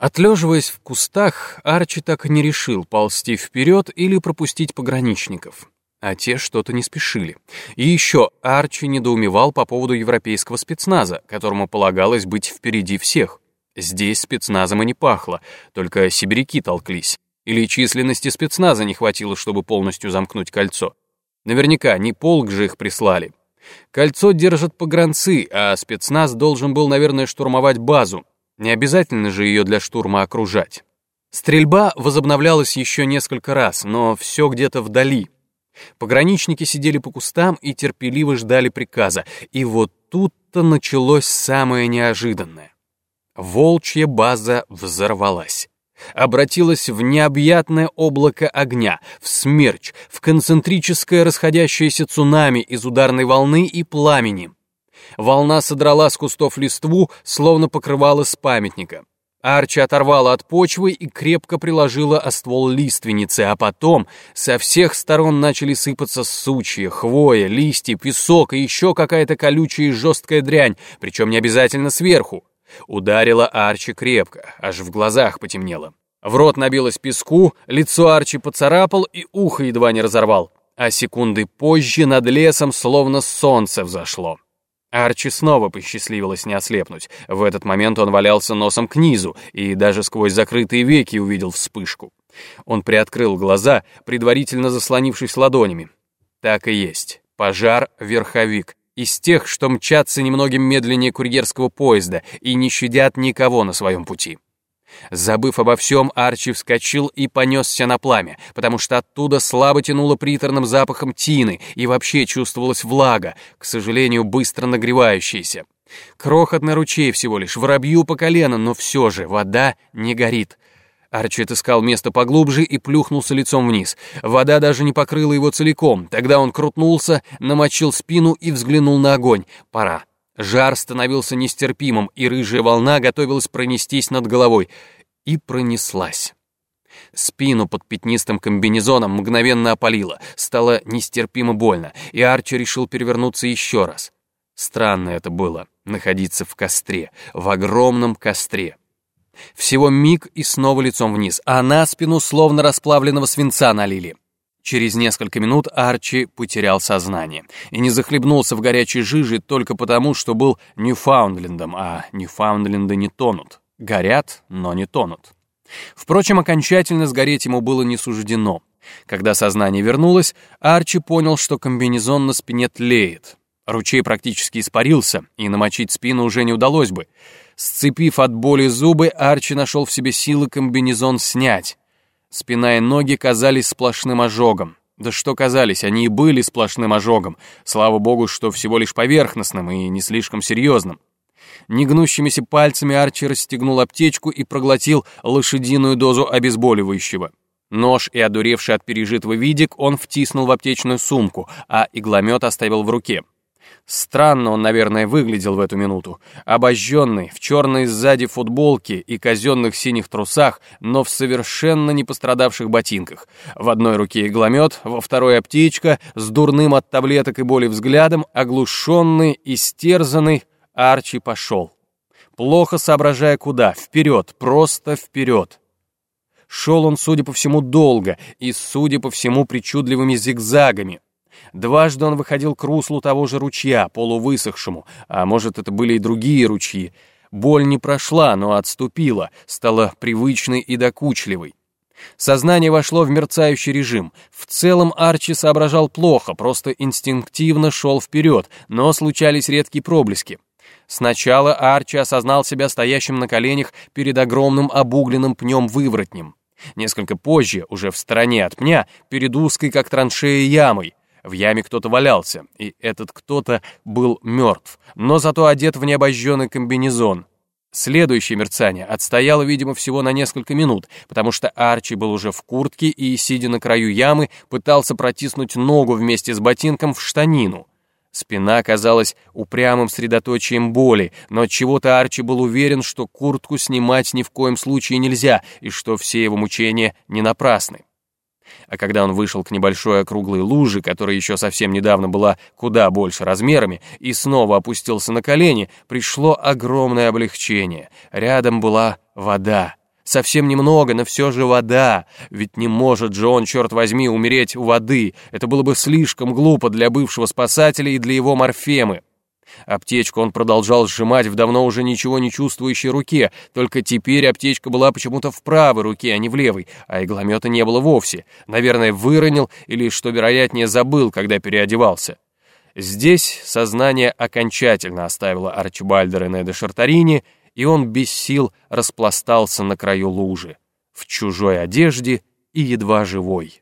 Отлеживаясь в кустах, Арчи так и не решил ползти вперед или пропустить пограничников. А те что-то не спешили. И еще Арчи недоумевал по поводу европейского спецназа, которому полагалось быть впереди всех. Здесь спецназом и не пахло, только сибиряки толклись. Или численности спецназа не хватило, чтобы полностью замкнуть кольцо. Наверняка не полк же их прислали. Кольцо держат погранцы, а спецназ должен был, наверное, штурмовать базу, не обязательно же ее для штурма окружать. Стрельба возобновлялась еще несколько раз, но все где-то вдали. Пограничники сидели по кустам и терпеливо ждали приказа. И вот тут-то началось самое неожиданное. Волчья база взорвалась. Обратилась в необъятное облако огня, в смерч, в концентрическое расходящееся цунами из ударной волны и пламени. Волна содрала с кустов листву, словно покрывала с памятника. Арчи оторвала от почвы и крепко приложила о ствол лиственницы, а потом со всех сторон начали сыпаться сучья, хвоя, листья, песок и еще какая-то колючая и жесткая дрянь, причем не обязательно сверху. Ударила Арчи крепко, аж в глазах потемнело. В рот набилось песку, лицо Арчи поцарапал и ухо едва не разорвал, а секунды позже над лесом словно солнце взошло. Арчи снова посчастливилось не ослепнуть. В этот момент он валялся носом к низу и даже сквозь закрытые веки увидел вспышку. Он приоткрыл глаза, предварительно заслонившись ладонями. Так и есть. Пожар-верховик. Из тех, что мчатся немногим медленнее курьерского поезда и не щадят никого на своем пути. Забыв обо всем, Арчи вскочил и понесся на пламя, потому что оттуда слабо тянуло приторным запахом тины и вообще чувствовалась влага, к сожалению, быстро нагревающаяся. Крохотный ручей всего лишь, воробью по колено, но все же вода не горит. Арчи отыскал место поглубже и плюхнулся лицом вниз. Вода даже не покрыла его целиком. Тогда он крутнулся, намочил спину и взглянул на огонь. Пора. Жар становился нестерпимым, и рыжая волна готовилась пронестись над головой. И пронеслась. Спину под пятнистым комбинезоном мгновенно опалило, стало нестерпимо больно, и Арчи решил перевернуться еще раз. Странно это было, находиться в костре, в огромном костре. Всего миг и снова лицом вниз, а на спину словно расплавленного свинца налили. Через несколько минут Арчи потерял сознание и не захлебнулся в горячей жиже только потому, что был Ньюфаундлендом, а Ньюфаундленды не тонут. Горят, но не тонут. Впрочем, окончательно сгореть ему было не суждено. Когда сознание вернулось, Арчи понял, что комбинезон на спине тлеет. Ручей практически испарился, и намочить спину уже не удалось бы. Сцепив от боли зубы, Арчи нашел в себе силы комбинезон снять. Спина и ноги казались сплошным ожогом. Да что казались, они и были сплошным ожогом. Слава богу, что всего лишь поверхностным и не слишком серьезным. Негнущимися пальцами Арчи расстегнул аптечку и проглотил лошадиную дозу обезболивающего. Нож и одуревший от пережитого видик он втиснул в аптечную сумку, а игломет оставил в руке. Странно он, наверное, выглядел в эту минуту. Обожженный, в черной сзади футболке и казенных синих трусах, но в совершенно не пострадавших ботинках. В одной руке игломет, во второй аптечка, с дурным от таблеток и боли взглядом, оглушенный, истерзанный, Арчи пошел. Плохо соображая куда, вперед, просто вперед. Шел он, судя по всему, долго и, судя по всему, причудливыми зигзагами, Дважды он выходил к руслу того же ручья, полувысохшему, а может, это были и другие ручьи. Боль не прошла, но отступила, стала привычной и докучливой. Сознание вошло в мерцающий режим. В целом Арчи соображал плохо, просто инстинктивно шел вперед, но случались редкие проблески. Сначала Арчи осознал себя стоящим на коленях перед огромным обугленным пнем-выворотнем. Несколько позже, уже в стороне от пня, перед узкой, как траншея, ямой. В яме кто-то валялся, и этот кто-то был мертв, но зато одет в необожженный комбинезон. Следующее мерцание отстояло, видимо, всего на несколько минут, потому что Арчи был уже в куртке и, сидя на краю ямы, пытался протиснуть ногу вместе с ботинком в штанину. Спина казалась упрямым средоточием боли, но от чего-то Арчи был уверен, что куртку снимать ни в коем случае нельзя и что все его мучения не напрасны. А когда он вышел к небольшой округлой луже, которая еще совсем недавно была куда больше размерами, и снова опустился на колени, пришло огромное облегчение. Рядом была вода. Совсем немного, но все же вода. Ведь не может же он, черт возьми, умереть у воды. Это было бы слишком глупо для бывшего спасателя и для его морфемы. Аптечку он продолжал сжимать в давно уже ничего не чувствующей руке, только теперь аптечка была почему-то в правой руке, а не в левой, а игломета не было вовсе. Наверное, выронил или, что вероятнее, забыл, когда переодевался. Здесь сознание окончательно оставило Арчибальда Рене де Шартарини, и он без сил распластался на краю лужи, в чужой одежде и едва живой.